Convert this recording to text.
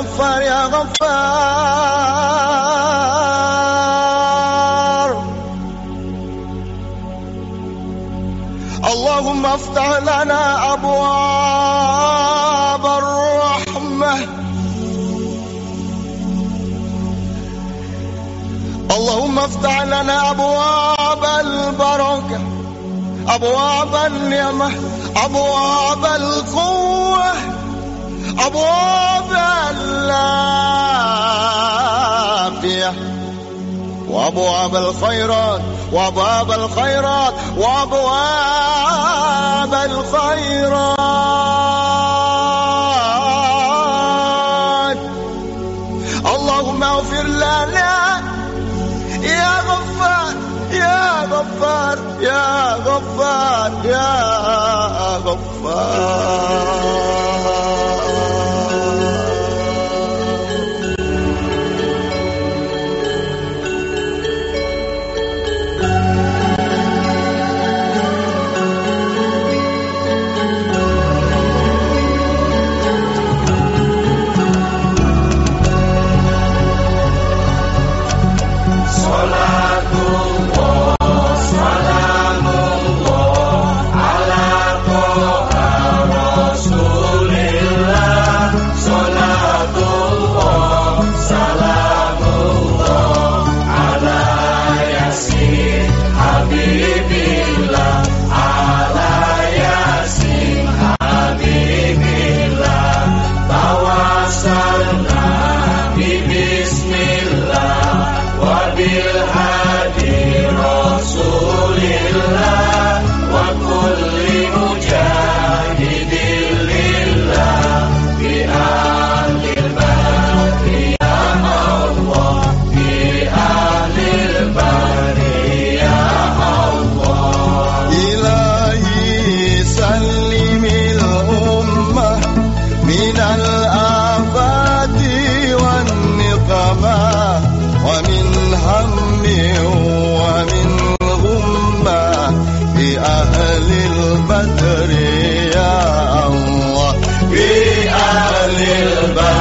غفار يا غفار. اللهم افتح لنا أبواب الرحمة. اللهم افتح لنا أبواب البركة. أبواب النعمة. أبواب القوة. أبواب وابواب الخيرات وابواب الخيرات وابواب الخيرات. اللهم اغفر لنا يا غفار يا غفار يا غفار يا غفار. Bye.